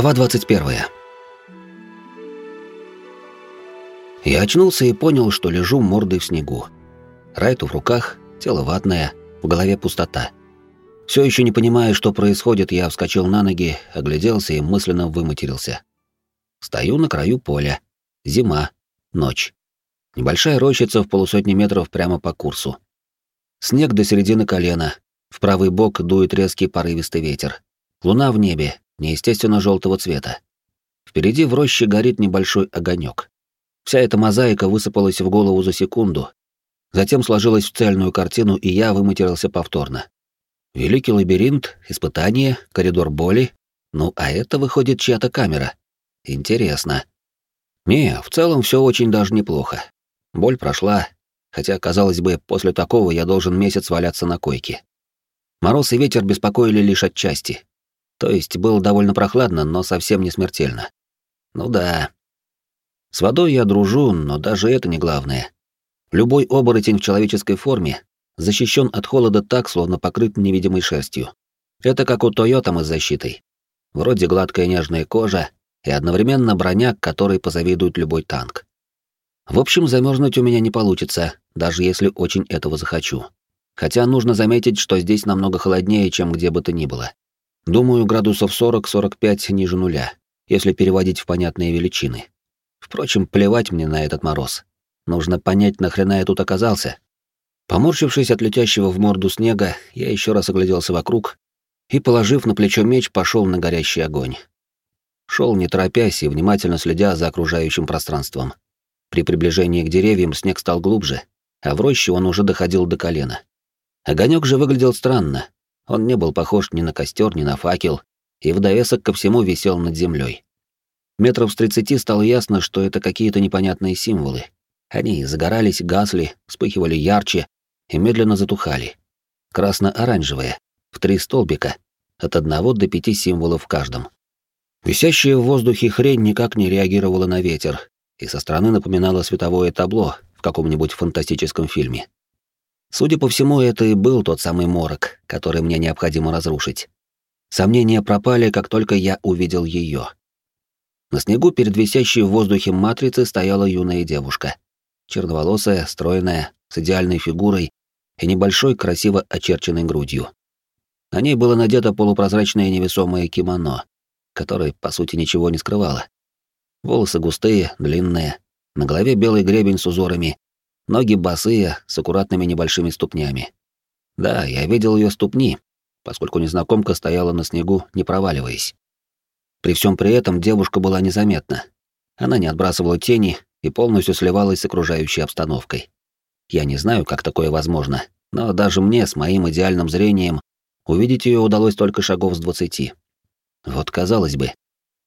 Глава 21. Я очнулся и понял, что лежу мордой в снегу. Райту в руках, тело ватное, в голове пустота. Все еще не понимая, что происходит, я вскочил на ноги, огляделся и мысленно выматерился. Стою на краю поля. Зима. Ночь. Небольшая рощица в полусотни метров прямо по курсу. Снег до середины колена. В правый бок дует резкий порывистый ветер. Луна в небе, неестественно желтого цвета. Впереди в роще горит небольшой огонек. Вся эта мозаика высыпалась в голову за секунду, затем сложилась в цельную картину, и я выматерился повторно. Великий лабиринт, испытание, коридор боли. Ну, а это выходит чья-то камера. Интересно. Не, в целом все очень даже неплохо. Боль прошла, хотя, казалось бы, после такого я должен месяц валяться на койке. Мороз и ветер беспокоили лишь отчасти. То есть было довольно прохладно, но совсем не смертельно. Ну да. С водой я дружу, но даже это не главное. Любой оборотень в человеческой форме защищен от холода так, словно покрыт невидимой шерстью. Это как у Тойота с защитой. Вроде гладкая нежная кожа и одновременно броня, которой позавидует любой танк. В общем, замерзнуть у меня не получится, даже если очень этого захочу. Хотя нужно заметить, что здесь намного холоднее, чем где бы то ни было. Думаю, градусов 40-45 ниже нуля, если переводить в понятные величины. Впрочем, плевать мне на этот мороз. Нужно понять, нахрена я тут оказался. Поморщившись от летящего в морду снега, я еще раз огляделся вокруг и, положив на плечо меч, пошел на горящий огонь. Шел не торопясь и внимательно следя за окружающим пространством. При приближении к деревьям снег стал глубже, а в роще он уже доходил до колена. Огонек же выглядел странно, он не был похож ни на костер, ни на факел, и в довесок ко всему висел над землей. Метров с тридцати стало ясно, что это какие-то непонятные символы. Они загорались, гасли, вспыхивали ярче и медленно затухали. Красно-оранжевые, в три столбика, от одного до пяти символов в каждом. Висящая в воздухе хрень никак не реагировала на ветер и со стороны напоминала световое табло в каком-нибудь фантастическом фильме. Судя по всему, это и был тот самый морок, который мне необходимо разрушить. Сомнения пропали, как только я увидел ее. На снегу перед висящей в воздухе матрицей стояла юная девушка. Черноволосая, стройная, с идеальной фигурой и небольшой, красиво очерченной грудью. На ней было надето полупрозрачное невесомое кимоно, которое, по сути, ничего не скрывало. Волосы густые, длинные, на голове белый гребень с узорами, Ноги босые, с аккуратными небольшими ступнями. Да, я видел ее ступни, поскольку незнакомка стояла на снегу, не проваливаясь. При всем при этом девушка была незаметна. Она не отбрасывала тени и полностью сливалась с окружающей обстановкой. Я не знаю, как такое возможно, но даже мне с моим идеальным зрением увидеть ее удалось только шагов с двадцати. Вот казалось бы,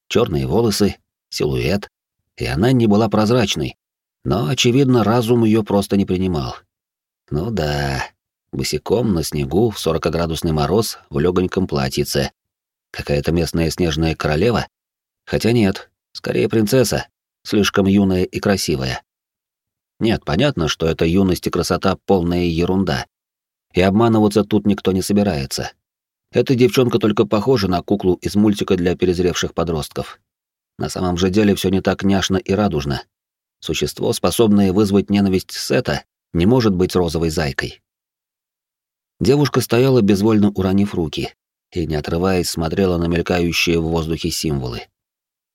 черные волосы, силуэт, и она не была прозрачной, но, очевидно, разум ее просто не принимал. Ну да, босиком на снегу в 40-градусный мороз в легоньком платьице. Какая-то местная снежная королева? Хотя нет, скорее принцесса, слишком юная и красивая. Нет, понятно, что это юность и красота полная ерунда. И обманываться тут никто не собирается. Эта девчонка только похожа на куклу из мультика для перезревших подростков. На самом же деле все не так няшно и радужно. Существо, способное вызвать ненависть Сета, не может быть розовой зайкой. Девушка стояла, безвольно уронив руки, и, не отрываясь, смотрела на мелькающие в воздухе символы.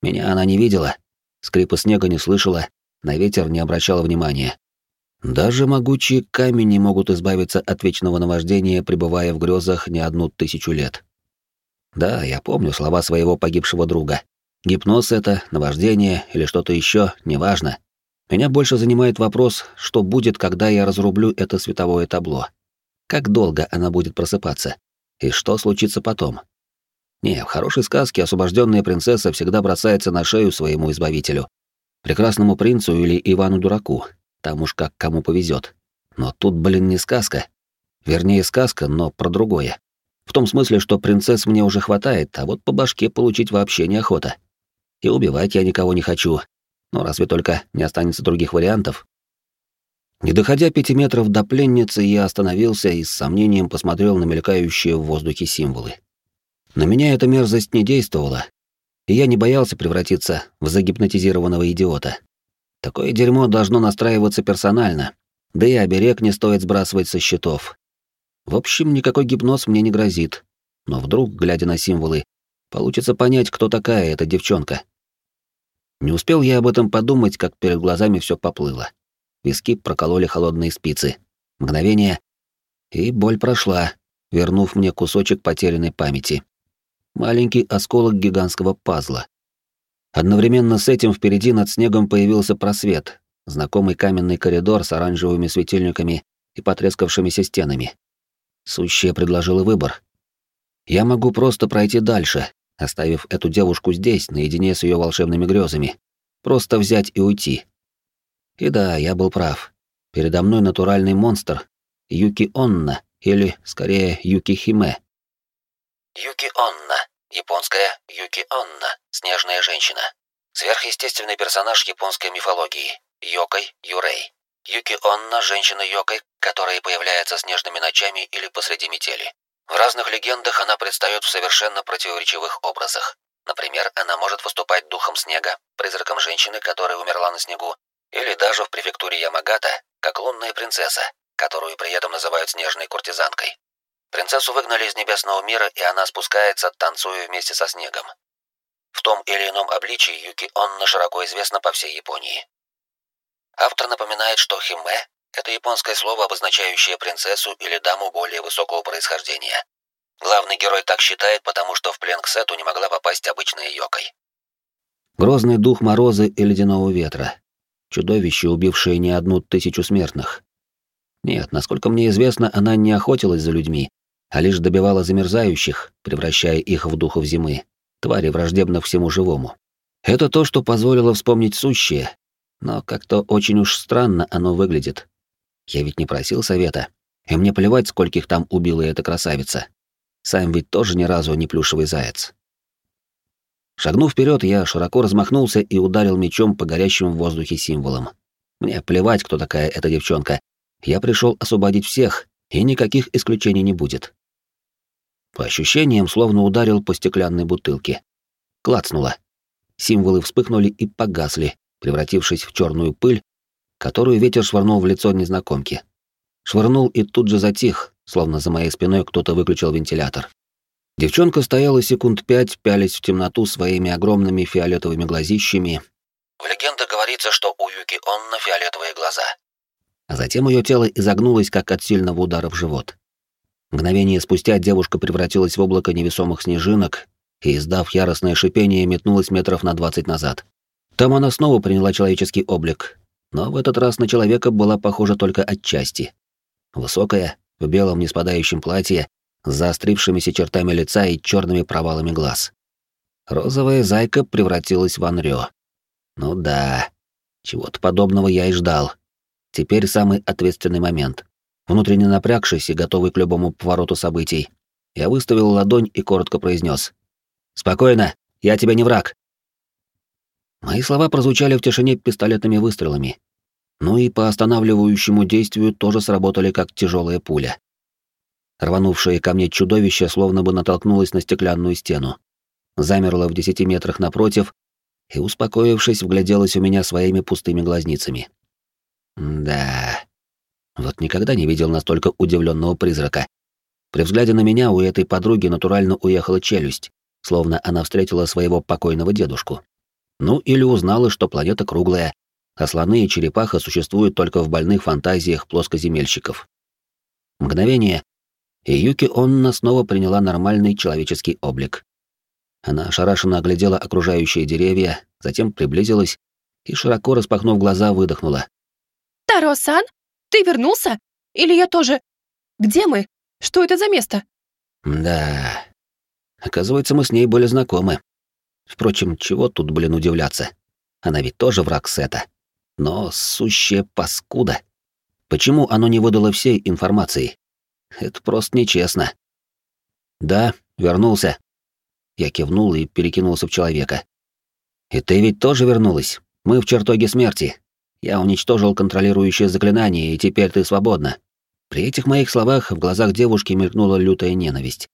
Меня она не видела, скрипа снега не слышала, на ветер не обращала внимания. Даже могучие камни могут избавиться от вечного наваждения, пребывая в грезах не одну тысячу лет. Да, я помню слова своего погибшего друга. Гипноз это, наваждение или что-то еще, неважно. Меня больше занимает вопрос, что будет, когда я разрублю это световое табло. Как долго она будет просыпаться? И что случится потом? Не, в хорошей сказке освобожденная принцесса всегда бросается на шею своему избавителю. Прекрасному принцу или Ивану-дураку. Там уж как кому повезет. Но тут, блин, не сказка. Вернее, сказка, но про другое. В том смысле, что принцесс мне уже хватает, а вот по башке получить вообще неохота. И убивать я никого не хочу, но разве только не останется других вариантов? Не доходя пяти метров до пленницы, я остановился и с сомнением посмотрел на мелькающие в воздухе символы. На меня эта мерзость не действовала. и я не боялся превратиться в загипнотизированного идиота. Такое дерьмо должно настраиваться персонально, да и оберег не стоит сбрасывать со счетов. В общем, никакой гипноз мне не грозит, но вдруг, глядя на символы, получится понять, кто такая эта девчонка. Не успел я об этом подумать, как перед глазами все поплыло. Виски прокололи холодные спицы. Мгновение, и боль прошла, вернув мне кусочек потерянной памяти. Маленький осколок гигантского пазла. Одновременно с этим впереди над снегом появился просвет, знакомый каменный коридор с оранжевыми светильниками и потрескавшимися стенами. Сущая предложила выбор. Я могу просто пройти дальше, оставив эту девушку здесь, наедине с ее волшебными грезами. Просто взять и уйти. И да, я был прав. Передо мной натуральный монстр, Юки Онна, или, скорее, Юки Химе. Юки Онна, японская Юки Онна, снежная женщина. Сверхъестественный персонаж японской мифологии, Йокой Юрей. Юки Онна – женщина-йокой, которая появляется снежными ночами или посреди метели. В разных легендах она предстает в совершенно противоречивых образах. Например, она может выступать духом снега, призраком женщины, которая умерла на снегу, или даже в префектуре Ямагата, как лунная принцесса, которую при этом называют снежной куртизанкой. Принцессу выгнали из небесного мира, и она спускается, танцуя вместе со снегом. В том или ином обличии Юки Онна широко известна по всей Японии. Автор напоминает, что химе – это японское слово, обозначающее принцессу или даму более высокого происхождения. Главный герой так считает, потому что в плен к Сету не могла попасть обычная Йокой. Грозный дух мороза и ледяного ветра. Чудовище, убившее не одну тысячу смертных. Нет, насколько мне известно, она не охотилась за людьми, а лишь добивала замерзающих, превращая их в духов зимы, твари враждебных всему живому. Это то, что позволило вспомнить сущее, но как-то очень уж странно оно выглядит. Я ведь не просил совета, и мне плевать, скольких там убила эта красавица. Сам ведь тоже ни разу не плюшевый заяц. Шагнув вперед, я широко размахнулся и ударил мечом по горящим в воздухе символам. Мне плевать, кто такая эта девчонка. Я пришел освободить всех, и никаких исключений не будет. По ощущениям, словно ударил по стеклянной бутылке. Клацнуло. Символы вспыхнули и погасли, превратившись в черную пыль, которую ветер швырнул в лицо незнакомки. Швырнул и тут же затих, словно за моей спиной кто-то выключил вентилятор. Девчонка стояла секунд пять, пялись в темноту своими огромными фиолетовыми глазищами. В легендах говорится, что у Юки Онна фиолетовые глаза. А затем ее тело изогнулось, как от сильного удара в живот. Мгновение спустя девушка превратилась в облако невесомых снежинок и, издав яростное шипение, метнулась метров на двадцать назад. Там она снова приняла человеческий облик, но в этот раз на человека была похожа только отчасти. Высокая, в белом неспадающем платье, с заострившимися чертами лица и черными провалами глаз. Розовая зайка превратилась в Анрё. Ну да, чего-то подобного я и ждал. Теперь самый ответственный момент. Внутренне напрягшись и готовый к любому повороту событий, я выставил ладонь и коротко произнес: «Спокойно, я тебе не враг». Мои слова прозвучали в тишине пистолетными выстрелами. Ну и по останавливающему действию тоже сработали как тяжелая пуля. Рванувшее ко мне чудовище словно бы натолкнулось на стеклянную стену. Замерло в десяти метрах напротив и, успокоившись, вгляделось у меня своими пустыми глазницами. Да, вот никогда не видел настолько удивленного призрака. При взгляде на меня у этой подруги натурально уехала челюсть, словно она встретила своего покойного дедушку. Ну или узнала, что планета круглая, а слоны и черепаха существуют только в больных фантазиях плоскоземельщиков. Мгновение, и Юки Онна снова приняла нормальный человеческий облик. Она ошарашенно оглядела окружающие деревья, затем приблизилась и, широко распахнув глаза, выдохнула. «Таро-сан, ты вернулся? Или я тоже? Где мы? Что это за место?» «Да, оказывается, мы с ней были знакомы. Впрочем, чего тут, блин, удивляться? Она ведь тоже враг Сета. Но сущая паскуда. Почему оно не выдало всей информации? Это просто нечестно. Да, вернулся. Я кивнул и перекинулся в человека. И ты ведь тоже вернулась. Мы в чертоге смерти. Я уничтожил контролирующее заклинание, и теперь ты свободна. При этих моих словах в глазах девушки мелькнула лютая ненависть.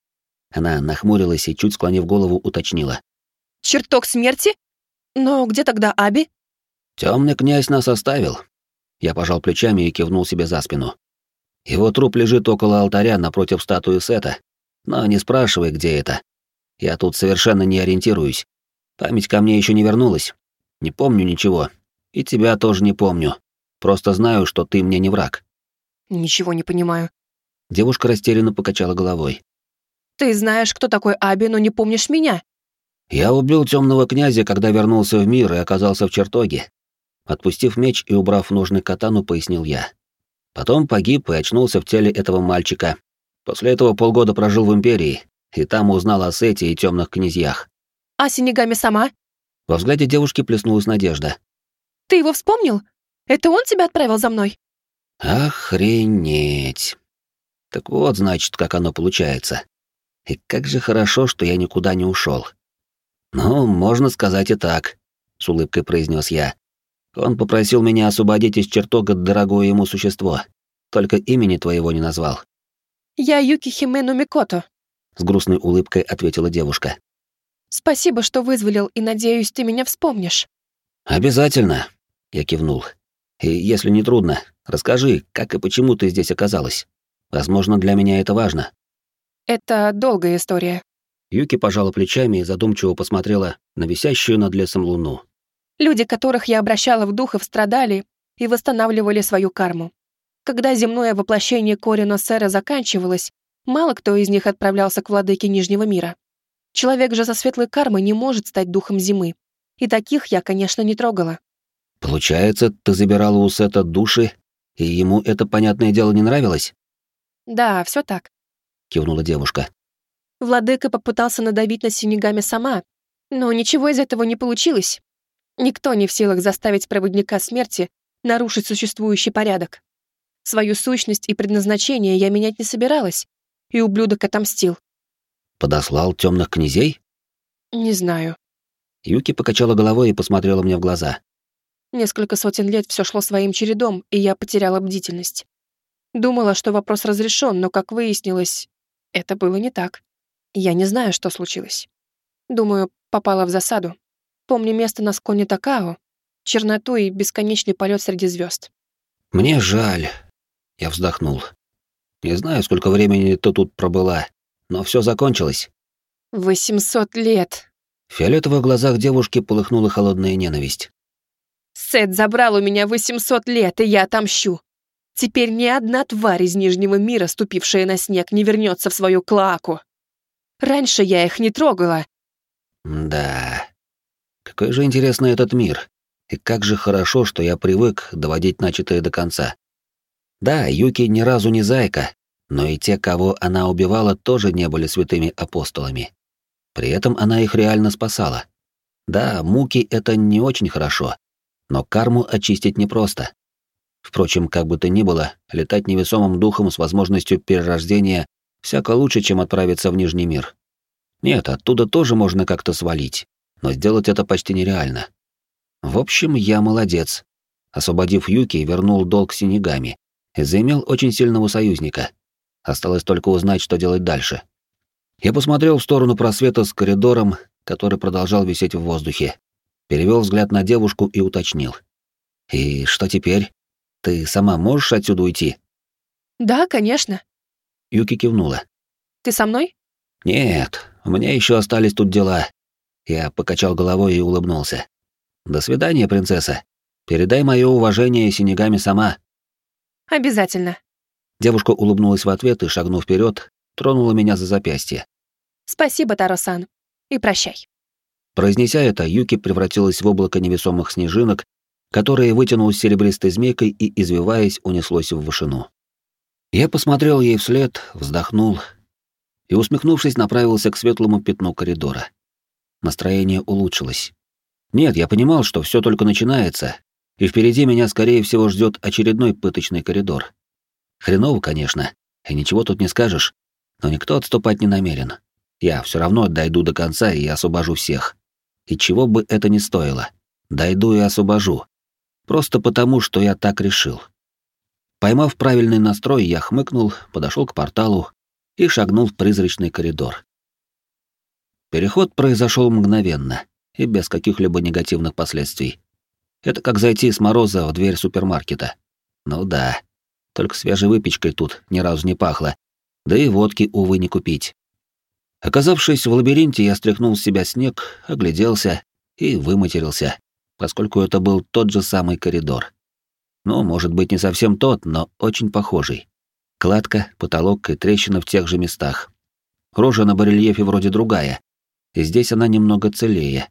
Она нахмурилась и, чуть склонив голову, уточнила. Чертог смерти? Но где тогда Аби? Темный князь нас оставил. Я пожал плечами и кивнул себе за спину. Его труп лежит около алтаря напротив статуи Сета. Но не спрашивай, где это. Я тут совершенно не ориентируюсь. Память ко мне еще не вернулась. Не помню ничего. И тебя тоже не помню. Просто знаю, что ты мне не враг. Ничего не понимаю. Девушка растерянно покачала головой. Ты знаешь, кто такой Аби, но не помнишь меня. Я убил темного князя, когда вернулся в мир и оказался в чертоге. Отпустив меч и убрав ножны катану, пояснил я. Потом погиб и очнулся в теле этого мальчика. После этого полгода прожил в Империи, и там узнал о Сете и темных князьях. А Синегами сама? Во взгляде девушки плеснулась надежда. Ты его вспомнил? Это он тебя отправил за мной? Охренеть. Так вот, значит, как оно получается. И как же хорошо, что я никуда не ушел. Ну, можно сказать и так, с улыбкой произнес я. Он попросил меня освободить из чертога дорогое ему существо. Только имени твоего не назвал. Я Юки Химену Микото, с грустной улыбкой ответила девушка. Спасибо, что вызволил, и надеюсь, ты меня вспомнишь. Обязательно, я кивнул. И если не трудно, расскажи, как и почему ты здесь оказалась. Возможно, для меня это важно. Это долгая история. Юки пожала плечами и задумчиво посмотрела на висящую над лесом луну. Люди, которых я обращала в духов, страдали и восстанавливали свою карму. Когда земное воплощение Корино Сера заканчивалось, мало кто из них отправлялся к владыке Нижнего мира. Человек же со светлой кармой не может стать духом зимы. И таких я, конечно, не трогала. Получается, ты забирала у Сета души, и ему это, понятное дело, не нравилось? Да, все так. Кивнула девушка. Владыка попытался надавить на Синегами сама, но ничего из этого не получилось. Никто не в силах заставить проводника смерти нарушить существующий порядок. Свою сущность и предназначение я менять не собиралась, и ублюдок отомстил. Подослал темных князей? Не знаю. Юки покачала головой и посмотрела мне в глаза. Несколько сотен лет все шло своим чередом, и я потеряла бдительность. Думала, что вопрос разрешен, но, как выяснилось, это было не так. Я не знаю, что случилось. Думаю, попала в засаду. Помню место на склоне Такао, черноту и бесконечный полет среди звезд. Мне жаль. Я вздохнул. Не знаю, сколько времени ты тут пробыла, но все закончилось. Восемьсот лет. В фиолетовых глазах девушки полыхнула холодная ненависть. Сет забрал у меня восемьсот лет, и я отомщу. Теперь ни одна тварь из Нижнего мира, ступившая на снег, не вернется в свою клаку. Раньше я их не трогала. Да, какой же интересный этот мир. И как же хорошо, что я привык доводить начатое до конца. Да, Юки ни разу не зайка, но и те, кого она убивала, тоже не были святыми апостолами. При этом она их реально спасала. Да, муки — это не очень хорошо, но карму очистить непросто. Впрочем, как бы то ни было, летать невесомым духом с возможностью перерождения всяко лучше, чем отправиться в Нижний мир. Нет, оттуда тоже можно как-то свалить но сделать это почти нереально. В общем, я молодец. Освободив Юки, вернул долг Синегами и заимел очень сильного союзника. Осталось только узнать, что делать дальше. Я посмотрел в сторону просвета с коридором, который продолжал висеть в воздухе. Перевел взгляд на девушку и уточнил. «И что теперь? Ты сама можешь отсюда уйти?» «Да, конечно». Юки кивнула. «Ты со мной?» «Нет, у меня еще остались тут дела. Я покачал головой и улыбнулся. «До свидания, принцесса. Передай мое уважение Синегами сама». «Обязательно». Девушка улыбнулась в ответ и, шагнув вперед, тронула меня за запястье. «Спасибо, Таро-сан. И прощай». Произнеся это, Юки превратилась в облако невесомых снежинок, которое вытянулось серебристой змейкой и, извиваясь, унеслось в вышину. Я посмотрел ей вслед, вздохнул и, усмехнувшись, направился к светлому пятну коридора. Настроение улучшилось. Нет, я понимал, что все только начинается, и впереди меня, скорее всего, ждет очередной пыточный коридор. Хреново, конечно, и ничего тут не скажешь, но никто отступать не намерен. Я все равно дойду до конца и освобожу всех. И чего бы это ни стоило, дойду и освобожу. Просто потому, что я так решил. Поймав правильный настрой, я хмыкнул, подошел к порталу и шагнул в призрачный коридор. Переход произошел мгновенно, и без каких-либо негативных последствий. Это как зайти с мороза в дверь супермаркета. Ну да, только свежей выпечкой тут ни разу не пахло, да и водки, увы, не купить. Оказавшись в лабиринте, я стряхнул с себя снег, огляделся и выматерился, поскольку это был тот же самый коридор. Ну, может быть, не совсем тот, но очень похожий. Кладка, потолок и трещина в тех же местах. Рожа на барельефе вроде другая, и здесь она немного целее.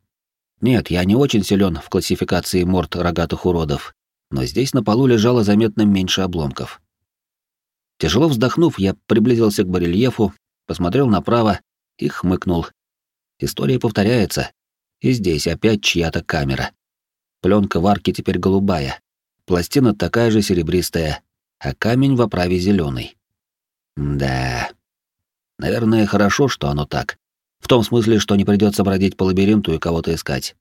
Нет, я не очень силен в классификации морд рогатых уродов, но здесь на полу лежало заметно меньше обломков. Тяжело вздохнув, я приблизился к барельефу, посмотрел направо и хмыкнул. История повторяется, и здесь опять чья-то камера. Пленка в арке теперь голубая, пластина такая же серебристая, а камень в оправе зеленый. Да. Наверное, хорошо, что оно так. В том смысле, что не придется бродить по лабиринту и кого-то искать.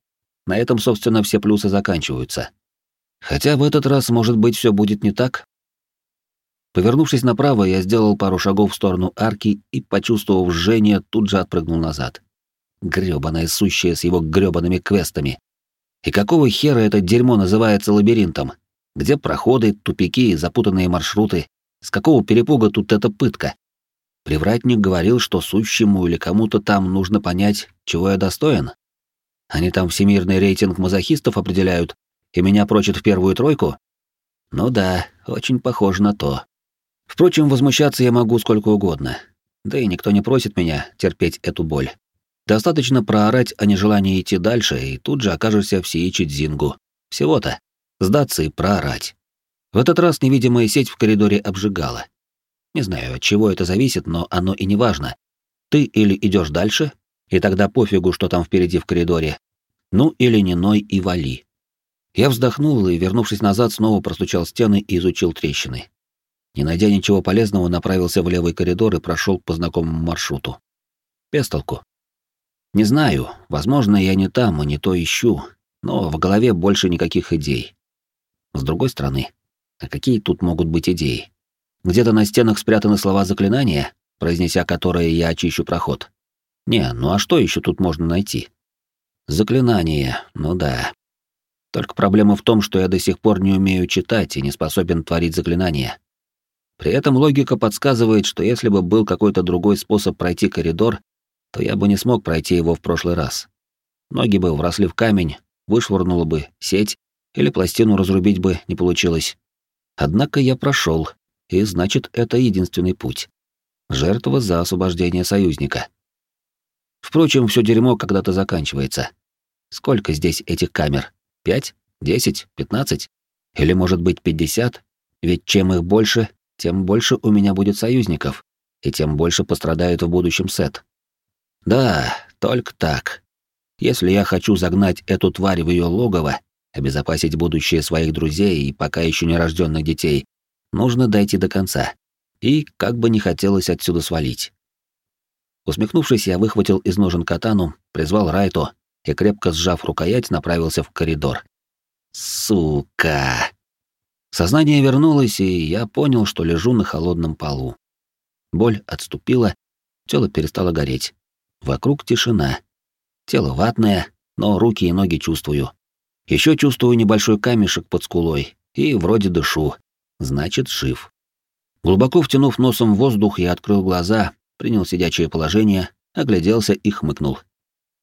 На этом, собственно, все плюсы заканчиваются. Хотя в этот раз, может быть, все будет не так. Повернувшись направо, я сделал пару шагов в сторону арки и, почувствовав жжение, тут же отпрыгнул назад. Грёбаное сущее с его грёбаными квестами. И какого хера это дерьмо называется лабиринтом? Где проходы, тупики и запутанные маршруты? С какого перепуга тут эта пытка? Привратник говорил, что сущему или кому-то там нужно понять, чего я достоин. Они там всемирный рейтинг мазохистов определяют, и меня прочат в первую тройку? Ну да, очень похоже на то. Впрочем, возмущаться я могу сколько угодно. Да и никто не просит меня терпеть эту боль. Достаточно проорать о нежелании идти дальше, и тут же окажешься в Сиичи Дзингу. Всего-то сдаться и проорать. В этот раз невидимая сеть в коридоре обжигала. Не знаю, от чего это зависит, но оно и не важно. Ты или идешь дальше, и тогда пофигу, что там впереди в коридоре. Ну или не ной и вали. Я вздохнул и, вернувшись назад, снова простучал стены и изучил трещины. Не найдя ничего полезного, направился в левый коридор и прошел по знакомому маршруту. Без. Не знаю, возможно, я не там и не то ищу, но в голове больше никаких идей. С другой стороны, а какие тут могут быть идеи? Где-то на стенах спрятаны слова заклинания, произнеся которые я очищу проход. Не, ну а что еще тут можно найти? Заклинание, ну да. Только проблема в том, что я до сих пор не умею читать и не способен творить заклинания. При этом логика подсказывает, что если бы был какой-то другой способ пройти коридор, то я бы не смог пройти его в прошлый раз. Ноги бы вросли в камень, вышвырнула бы сеть, или пластину разрубить бы не получилось. Однако я прошел, и значит, это единственный путь. Жертва за освобождение союзника. Впрочем, все дерьмо когда-то заканчивается. Сколько здесь этих камер? Пять? Десять? Пятнадцать? Или, может быть, пятьдесят? Ведь чем их больше, тем больше у меня будет союзников, и тем больше пострадает в будущем Сет. Да, только так. Если я хочу загнать эту тварь в ее логово, обезопасить будущее своих друзей и пока еще нерожденных детей, нужно дойти до конца. И как бы не хотелось отсюда свалить. Усмехнувшись, я выхватил из ножен катану, призвал Райто и, крепко сжав рукоять, направился в коридор. Сука! Сознание вернулось, и я понял, что лежу на холодном полу. Боль отступила, тело перестало гореть. Вокруг тишина. Тело ватное, но руки и ноги чувствую. Еще чувствую небольшой камешек под скулой и вроде дышу. Значит, жив. Глубоко втянув носом воздух, я открыл глаза, принял сидячее положение, огляделся и хмыкнул.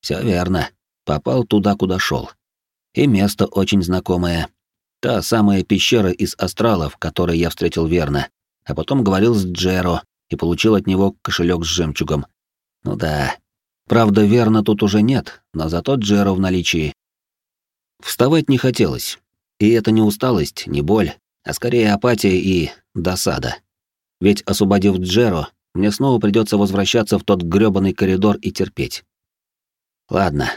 Все верно. Попал туда, куда шел. И место очень знакомое. Та самая пещера из астралов, которой я встретил Верна, а потом говорил с Джеро и получил от него кошелек с жемчугом. Ну да. Правда, Верна тут уже нет, но зато Джеро в наличии. Вставать не хотелось. И это не усталость, не боль, а скорее апатия и досада. Ведь, освободив Джеро, мне снова придется возвращаться в тот грёбаный коридор и терпеть. Ладно.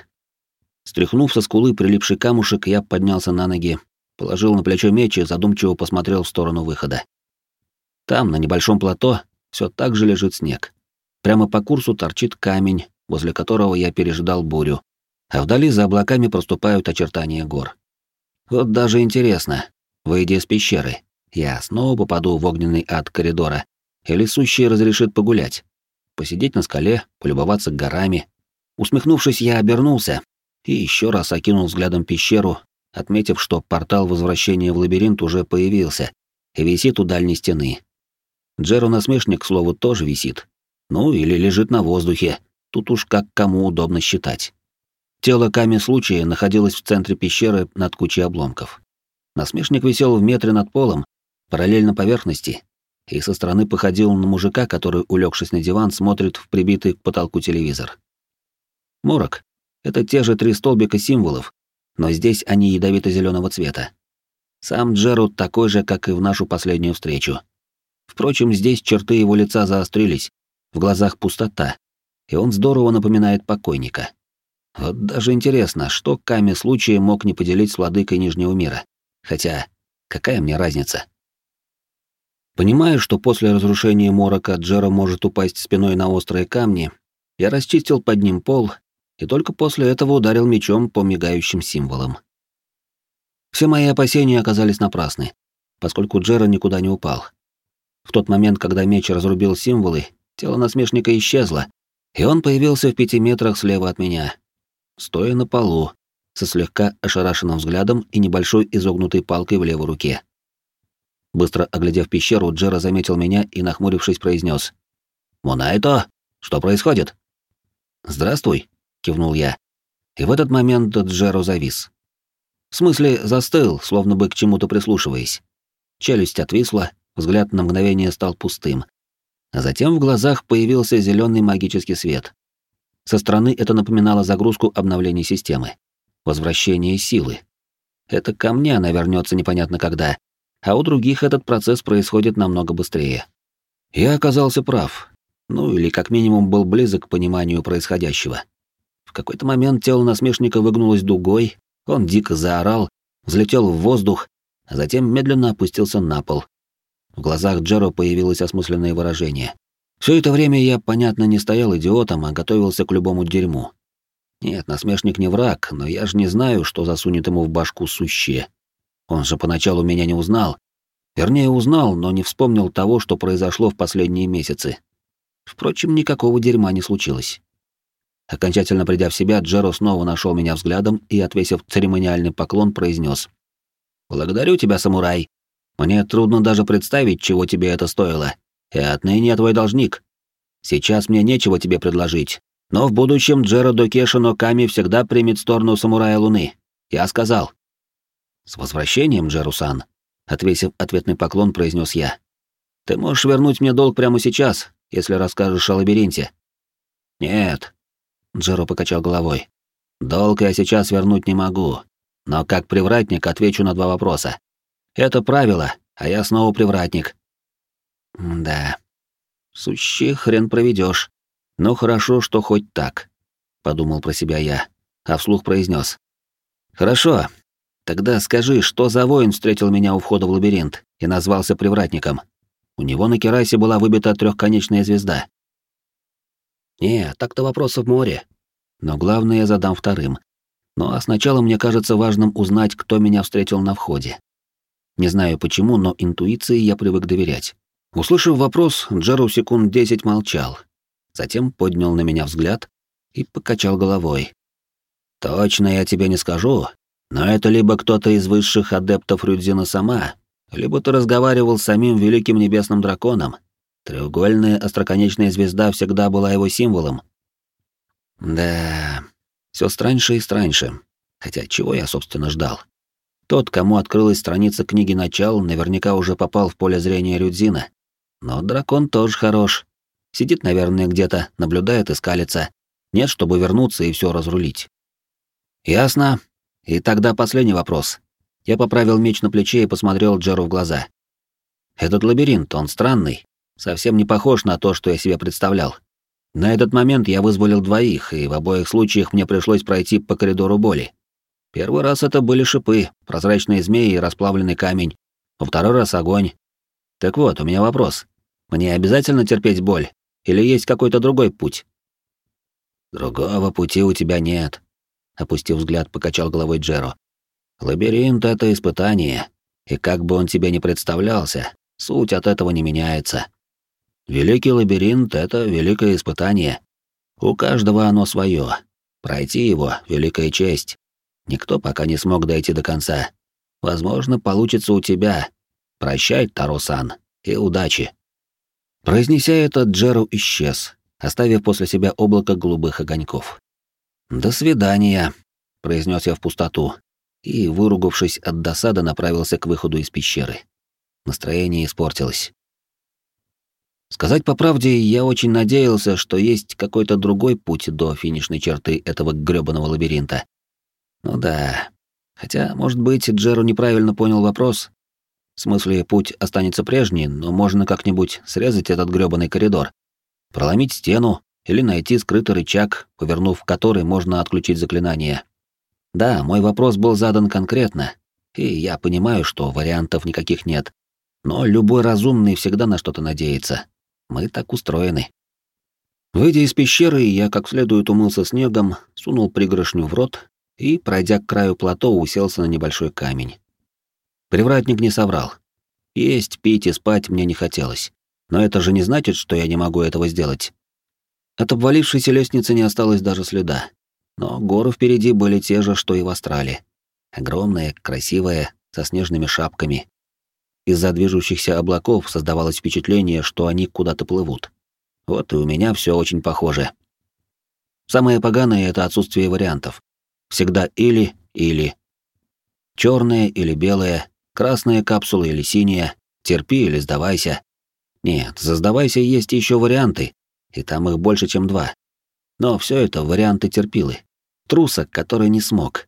Стряхнув со скулы прилипший камушек, я поднялся на ноги, положил на плечо меч и задумчиво посмотрел в сторону выхода. Там, на небольшом плато, все так же лежит снег. Прямо по курсу торчит камень, возле которого я переждал бурю, а вдали за облаками проступают очертания гор. Вот даже интересно, выйдя из пещеры, я снова попаду в огненный ад коридора, или сущий разрешит погулять, посидеть на скале, полюбоваться горами. Усмехнувшись, я обернулся и еще раз окинул взглядом пещеру, отметив, что портал возвращения в лабиринт уже появился и висит у дальней стены. Джеро-насмешник, к слову, тоже висит. Ну, или лежит на воздухе, тут уж как кому удобно считать. Тело Ками случая находилось в центре пещеры над кучей обломков. Насмешник висел в метре над полом, параллельно поверхности, и со стороны походил на мужика, который, улегшись на диван, смотрит в прибитый к потолку телевизор. Морок — это те же три столбика символов, но здесь они ядовито зеленого цвета. Сам Джерут такой же, как и в нашу последнюю встречу. Впрочем, здесь черты его лица заострились, в глазах пустота, и он здорово напоминает покойника. Вот даже интересно, что Ками случая мог не поделить с владыкой Нижнего мира. Хотя, какая мне разница? Понимая, что после разрушения морока Джера может упасть спиной на острые камни, я расчистил под ним пол и только после этого ударил мечом по мигающим символам. Все мои опасения оказались напрасны, поскольку Джера никуда не упал. В тот момент, когда меч разрубил символы, тело насмешника исчезло, и он появился в пяти метрах слева от меня, стоя на полу, со слегка ошарашенным взглядом и небольшой изогнутой палкой в левой руке. Быстро оглядев пещеру, Джера заметил меня и, нахмурившись, произнес: «Монайто, что происходит?» «Здравствуй», — кивнул я. И в этот момент Джеро завис. В смысле, застыл, словно бы к чему-то прислушиваясь. Челюсть отвисла, взгляд на мгновение стал пустым. А затем в глазах появился зеленый магический свет. Со стороны это напоминало загрузку обновления системы. Возвращение силы. Это ко мне она вернется непонятно когда, а у других этот процесс происходит намного быстрее. Я оказался прав. Ну или как минимум был близок к пониманию происходящего. В какой-то момент тело насмешника выгнулось дугой, он дико заорал, взлетел в воздух, а затем медленно опустился на пол. В глазах Джеро появилось осмысленное выражение. Все это время я, понятно, не стоял идиотом, а готовился к любому дерьму. Нет, насмешник не враг, но я же не знаю, что засунет ему в башку сущее. Он же поначалу меня не узнал. Вернее, узнал, но не вспомнил того, что произошло в последние месяцы. Впрочем, никакого дерьма не случилось. Окончательно придя в себя, Джеро снова нашел меня взглядом и, отвесив церемониальный поклон, произнес: «Благодарю тебя, самурай. Мне трудно даже представить, чего тебе это стоило. И отныне твой должник. Сейчас мне нечего тебе предложить, но в будущем Джеро Докеши Ками всегда примет сторону самурая Луны. Я сказал. «С возвращением, Джерусан», — отвесив ответный поклон, произнес я. «Ты можешь вернуть мне долг прямо сейчас, если расскажешь о лабиринте». «Нет», — Джеро покачал головой. «Долг я сейчас вернуть не могу, но как привратник отвечу на два вопроса. Это правило, а я снова привратник». «Да, сущий хрен проведешь. Но хорошо, что хоть так», — подумал про себя я, а вслух произнес. «Хорошо, Тогда скажи, что за воин встретил меня у входа в лабиринт и назвался привратником? У него на керасе была выбита трехконечная звезда. Не, так-то вопросов море. Но главное я задам вторым. Ну а сначала мне кажется важным узнать, кто меня встретил на входе. Не знаю почему, но интуиции я привык доверять. Услышав вопрос, Джеру секунд десять молчал. Затем поднял на меня взгляд и покачал головой. «Точно я тебе не скажу, но это либо кто-то из высших адептов Рюдзина сама, либо ты разговаривал с самим великим небесным драконом. Треугольная остроконечная звезда всегда была его символом. Да, все страньше и страньше. Хотя чего я, собственно, ждал? Тот, кому открылась страница книги «Начал», наверняка уже попал в поле зрения Рюдзина. Но дракон тоже хорош. Сидит, наверное, где-то, наблюдает и скалится. Нет, чтобы вернуться и все разрулить. Ясно. И тогда последний вопрос. Я поправил меч на плече и посмотрел Джеру в глаза. Этот лабиринт, он странный, совсем не похож на то, что я себе представлял. На этот момент я вызволил двоих, и в обоих случаях мне пришлось пройти по коридору боли. Первый раз это были шипы, прозрачные змеи и расплавленный камень. Во второй раз огонь. Так вот, у меня вопрос. Мне обязательно терпеть боль? Или есть какой-то другой путь? Другого пути у тебя нет, опустив взгляд, покачал головой Джеро. Лабиринт — это испытание, и как бы он тебе ни представлялся, суть от этого не меняется. Великий лабиринт — это великое испытание. У каждого оно свое. Пройти его — великая честь. Никто пока не смог дойти до конца. Возможно, получится у тебя. Прощай, Таро-сан, и удачи. Произнеся это, Джеру исчез, оставив после себя облако голубых огоньков. «До свидания», — произнес я в пустоту, и, выругавшись от досады, направился к выходу из пещеры. Настроение испортилось. Сказать по правде, я очень надеялся, что есть какой-то другой путь до финишной черты этого грёбаного лабиринта. Ну да. Хотя, может быть, Джеру неправильно понял вопрос. В смысле, путь останется прежний, но можно как-нибудь срезать этот грёбаный коридор, проломить стену или найти скрытый рычаг, повернув который можно отключить заклинание. Да, мой вопрос был задан конкретно, и я понимаю, что вариантов никаких нет. Но любой разумный всегда на что-то надеется. Мы так устроены. Выйдя из пещеры, я как следует умылся снегом, сунул пригоршню в рот и, пройдя к краю плато, уселся на небольшой камень. Привратник не соврал. Есть, пить и спать мне не хотелось. Но это же не значит, что я не могу этого сделать. От обвалившейся лестницы не осталось даже следа. Но горы впереди были те же, что и в Астрале. Огромные, красивые, со снежными шапками. Из-за движущихся облаков создавалось впечатление, что они куда-то плывут. Вот и у меня все очень похоже. Самое поганое — это отсутствие вариантов. Всегда или-или. Черное или белое, красная капсула или синяя, терпи или сдавайся. Нет, за сдавайся есть еще варианты, и там их больше, чем два. Но все это варианты терпилы. Трусок, который не смог.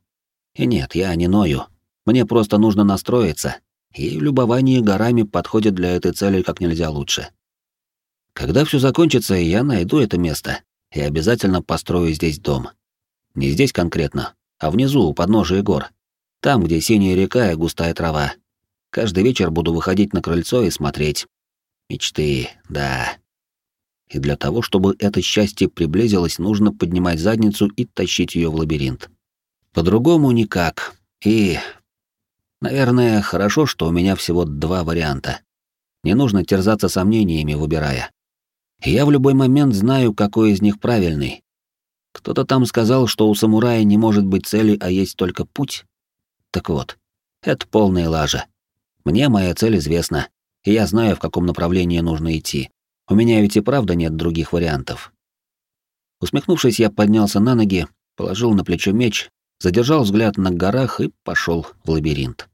И нет, я не ною. Мне просто нужно настроиться, и любование горами подходит для этой цели как нельзя лучше. Когда все закончится, я найду это место и обязательно построю здесь дом. Не здесь конкретно, а внизу, у подножия гор. Там, где синяя река и густая трава. Каждый вечер буду выходить на крыльцо и смотреть. Мечты, да. И для того, чтобы это счастье приблизилось, нужно поднимать задницу и тащить ее в лабиринт. По-другому никак. И Наверное, хорошо, что у меня всего два варианта. Не нужно терзаться сомнениями, выбирая. Я в любой момент знаю, какой из них правильный. Кто-то там сказал, что у самурая не может быть цели, а есть только путь. Так вот, это полная лажа. Мне моя цель известна, и я знаю, в каком направлении нужно идти. У меня ведь и правда нет других вариантов. Усмехнувшись, я поднялся на ноги, положил на плечо меч, задержал взгляд на горах и пошел в лабиринт.